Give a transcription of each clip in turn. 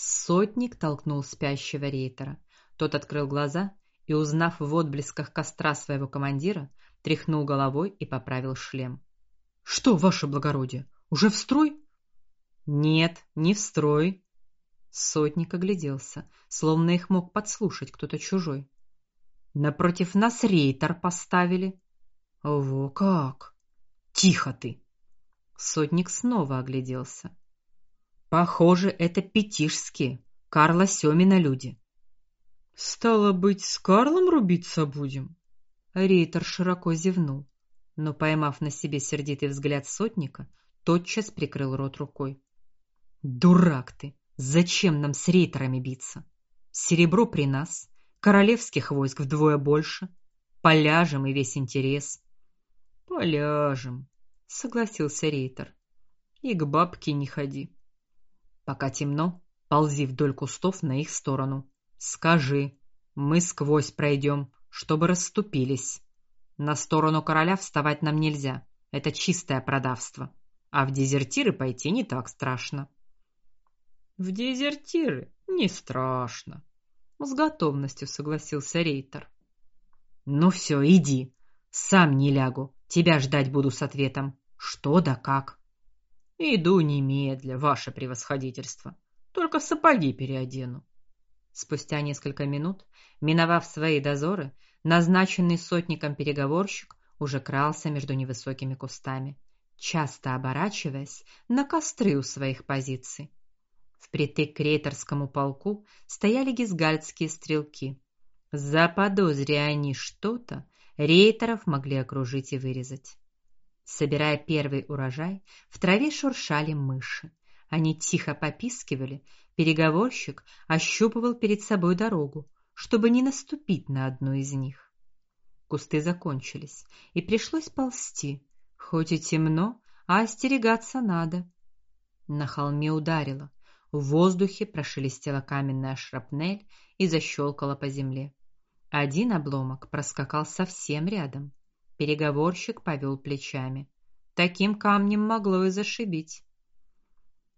Сотник толкнул спящего рейтера. Тот открыл глаза и, узнав в отблесках костра своего командира, тряхнул головой и поправил шлем. Что, ваше благородие, уже в строй? Нет, не в строй. Сотник огляделся, словно их мог подслушать кто-то чужой. Напротив нас рейтер поставили. Во как! Тихо ты. Сотник снова огляделся. Похоже, это пятишские, Карла Семина люди. Стало быть, с Карлом рубиться будем. Рейтер широко зевнул, но поймав на себе сердитый взгляд сотника, тотчас прикрыл рот рукой. Дурак ты. Зачем нам с рейтерами биться? Серебро при нас, королевских войск вдвое больше, поляжем и весь интерес. Поляжем, согласился рейтер. И к бабке не ходи. Пока темно, ползи вдоль кустов на их сторону. Скажи: "Мы сквозь пройдем, чтобы расступились. На сторону короля вставать нам нельзя. Это чистое продавство. А в дезертиры пойти не так страшно". В дезертиры не страшно, с готовностью согласился рейтер. Ну все, иди. Сам не лягу. Тебя ждать буду с ответом. Что да как. Иду немедля, ваше превосходительство. Только сапоги переодену. Спустя несколько минут, миновав свои дозоры, назначенный сотником переговорщик уже крался между невысокими кустами, часто оборачиваясь на костры у своих позиций. Впритык к рейтерскому полку стояли гизгальдские стрелки. Заподозря они что-то, рейтеров могли окружить и вырезать. Собирая первый урожай, в траве шуршали мыши. Они тихо попискивали. Переговорщик ощупывал перед собой дорогу, чтобы не наступить на одну из них. Кусты закончились, и пришлось ползти. Хоть и темно, а остерегаться надо. На холме ударило. В воздухе прошелестела каменная шрапнель и защелкала по земле. Один обломок проскакал совсем рядом. Переговорщик повел плечами. Таким камнем могло и зашибить.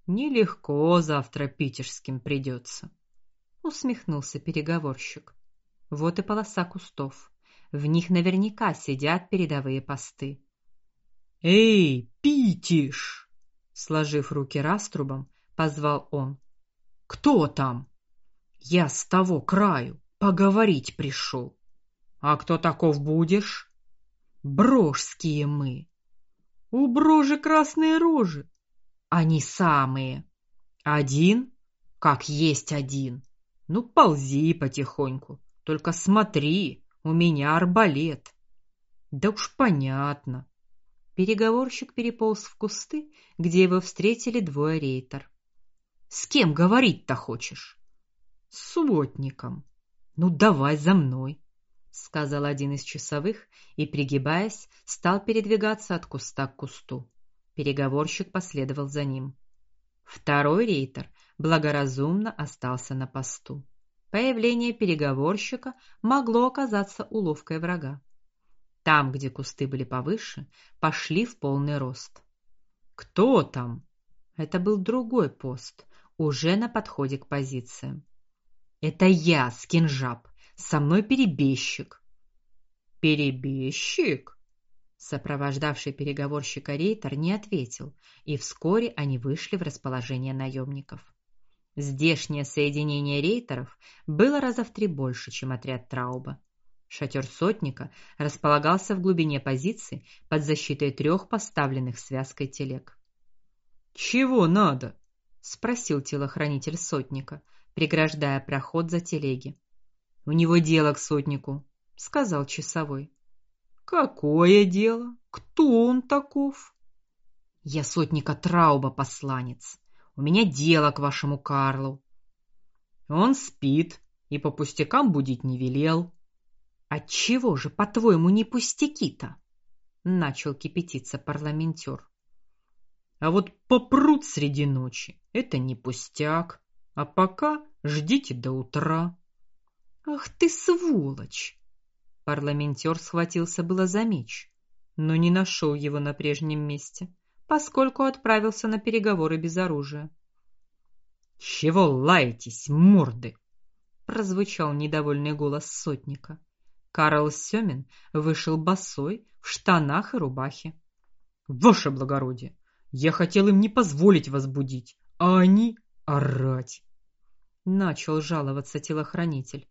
Нелегко завтра питерским придется. усмехнулся переговорщик. Вот и полоса кустов. В них наверняка сидят передовые посты. Эй, Питиш, сложив руки раструбом, позвал он. Кто там? Я с того краю поговорить пришел. А кто таков будешь? Брожские мы. У брожи красные рожи. Они самые. Один, как есть один. Ну ползи потихоньку, только смотри, у меня арбалет. Да уж понятно. Переговорщик переполз в кусты, где его встретили двое рейтер. С кем говорить-то хочешь? С сотником. Ну давай за мной сказал один из часовых и пригибаясь, стал передвигаться от куста к кусту. Переговорщик последовал за ним. Второй рейтер благоразумно остался на посту. Появление переговорщика могло оказаться уловкой врага. Там, где кусты были повыше, пошли в полный рост. Кто там? Это был другой пост, уже на подходе к позициям. Это я, Скинжаб, со мной перебежчик. Перебежчик? Сопровождавший переговорщика рейтер не ответил, и вскоре они вышли в расположение наемников. Здешнее соединение рейтеров было раза в три больше, чем отряд Трауба. Шатер сотника располагался в глубине позиции под защитой трех поставленных связкой телег. Чего надо? спросил телохранитель сотника, преграждая проход за телеги. У него дело к сотнику, сказал часовой. Какое дело? Кто он таков? Я сотника Трауба посланец. У меня дело к вашему Карлу. Он спит и по пустякам будить не велел. Отчего же, по-твоему, не пустяки-то? начал кипятиться парламентер. А вот попрут среди ночи это не пустяк. А пока ждите до утра. Ах ты сволочь! Парламентер схватился было за меч, но не нашел его на прежнем месте, поскольку отправился на переговоры без оружия. Чего лаетесь, морды? прозвучал недовольный голос сотника. Карл Сёмин вышел босой в штанах и рубахе. Ваше благородие, я хотел им не позволить вас будить, а они орать. Начал жаловаться телохранитель.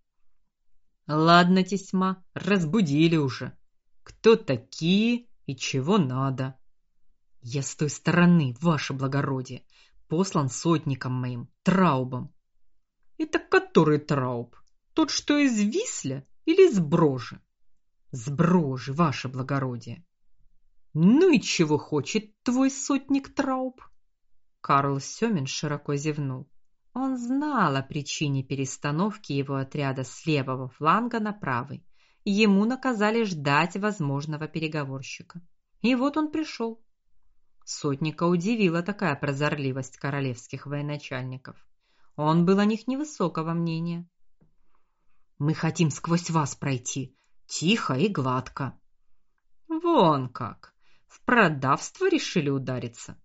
Ладно, тесьма, разбудили уже. Кто такие и чего надо? Я с той стороны, ваше благородие, послан сотником моим, Траубом. Это который Трауб? Тот, что из Висля или из Брожи? С Брожи, ваше благородие. Ну и чего хочет твой сотник Трауб? Карл Сёмин широко зевнул. Он знал о причине перестановки его отряда с левого фланга на правый. Ему наказали ждать возможного переговорщика. И вот он пришел. Сотника удивила такая прозорливость королевских военачальников. Он был о них невысокого мнения. Мы хотим сквозь вас пройти, тихо и гладко. Вон как. В продавство решили удариться.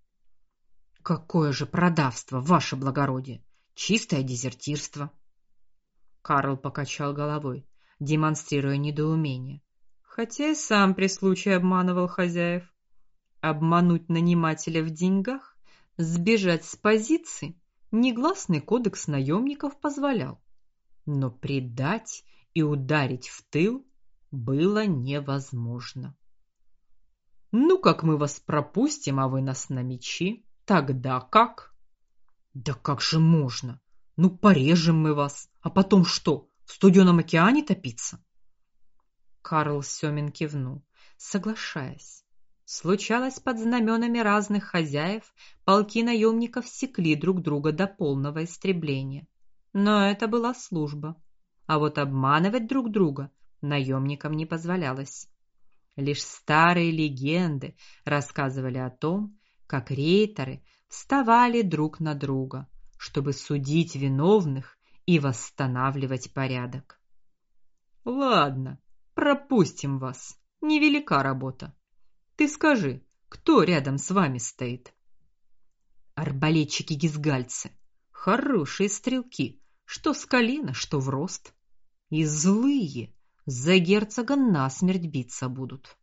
Какое же продавство, ваше благородие? Чистое дезертирство. Карл покачал головой, демонстрируя недоумение, хотя и сам при случае обманывал хозяев. Обмануть нанимателя в деньгах, сбежать с позиции негласный кодекс наемников позволял, но предать и ударить в тыл было невозможно. Ну как мы вас пропустим, а вы нас на мечи? Тогда как? Да как же можно? Ну порежем мы вас, а потом что? В студеном океане топиться? Карл Сёмин кивнул, соглашаясь. Случалось под знаменами разных хозяев, полки наемников секли друг друга до полного истребления. Но это была служба, а вот обманывать друг друга наемникам не позволялось. Лишь старые легенды рассказывали о том, как рейтеры вставали друг на друга, чтобы судить виновных и восстанавливать порядок. Ладно, пропустим вас. Невелика работа. Ты скажи, кто рядом с вами стоит? Арбалетчики-гизгальцы. Хорошие стрелки, что с колена, что в рост. И злые, за герцога насмерть биться будут.